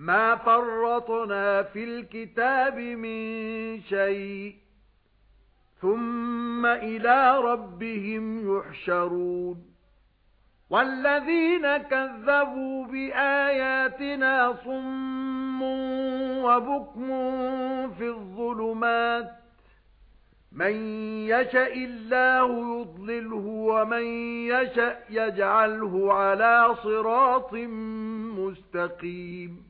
مَا فَرَّطْنَا فِي الْكِتَابِ مِنْ شَيْءٍ ثُمَّ إِلَى رَبِّهِمْ يُحْشَرُونَ. وَالَّذِينَ كَذَّبُوا بِآيَاتِنَا صُمٌّ وَبُكْمٌ فِي الظُّلُمَاتِ. مَن يَشَاءِ اللَّهُ يُضْلِلْهُ وَمَن يَشَاء يَجْعَلْهُ عَلَى صِرَاطٍ مُسْتَقِيمٍ.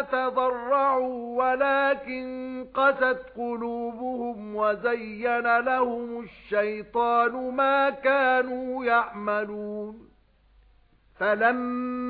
تَضَرَّعُوا وَلَكِن قَسَتْ قُلُوبُهُمْ وَزَيَّنَ لَهُمُ الشَّيْطَانُ مَا كَانُوا يَعْمَلُونَ.